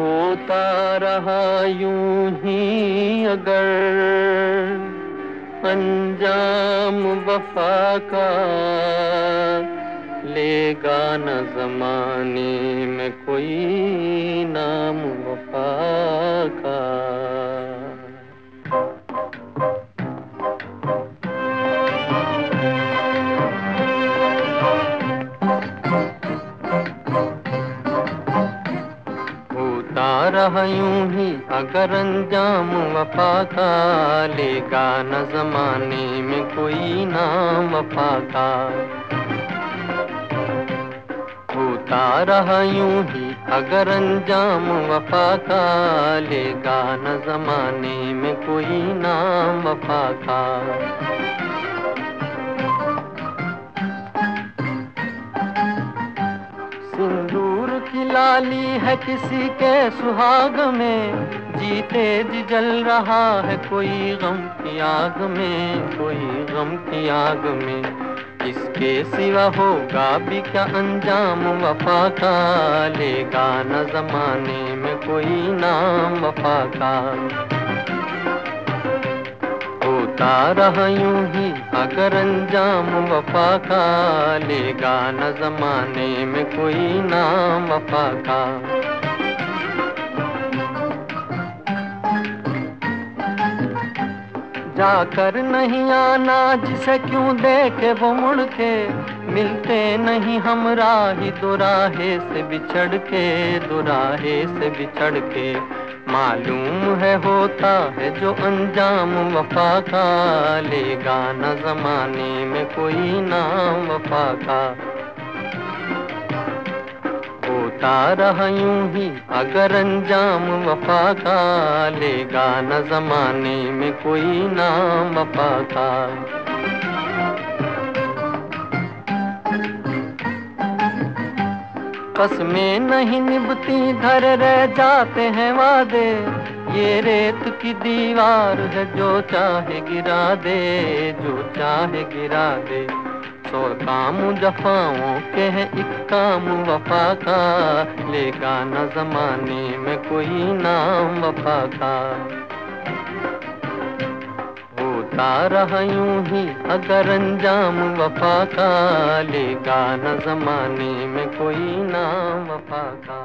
होता रहा यूँ ही अगर। अंजाम वफा का लेगा न जमाने में कोई नाम वफा। रहा यूँ ही अगर अंजाम वफा का लेगा न जमाने में कोई नाम वफा का होता रहा यूँ ही अगर अंजाम वफा का लेगा न जमाने में कोई नाम वफा का सिंदूर लाली है किसी के सुहाग में। जी तेज जल रहा है कोई गम की आग में, कोई गम की आग में। इसके सिवा होगा भी क्या अंजाम वफा का? लेगा न जमाने में कोई नाम वफा का। होता रहा यूँ ही, अगर अंजाम वफा का लेगा न जमाने में कोई नाम वफा का जाकर नहीं आना, जिसे क्यों देखे वो मुड़ के मिलते नहीं हम राही, दुराहे से बिछड़ के, दुराहे से बिछड़ के। मालूम है होता है जो अंजाम वफा का। लेगा न जमाने में कोई नाम वफा का। होता रहा यूँ ही अगर अंजाम वफा का। लेगा न जमाने में कोई नाम वफा का। कसमें नहीं निभती, धर रह जाते हैं वादे। ये रेत की दीवार है जो चाहे गिरा दे, जो चाहे गिरा दे। सौ काम जफाओं के हैं, एक काम वफा का। लेगा न जमाने में कोई नाम वफा का। होता रहा यूँ ही, अगर अंजाम वफा का लेगा न जमाने में कोई नाम वफा का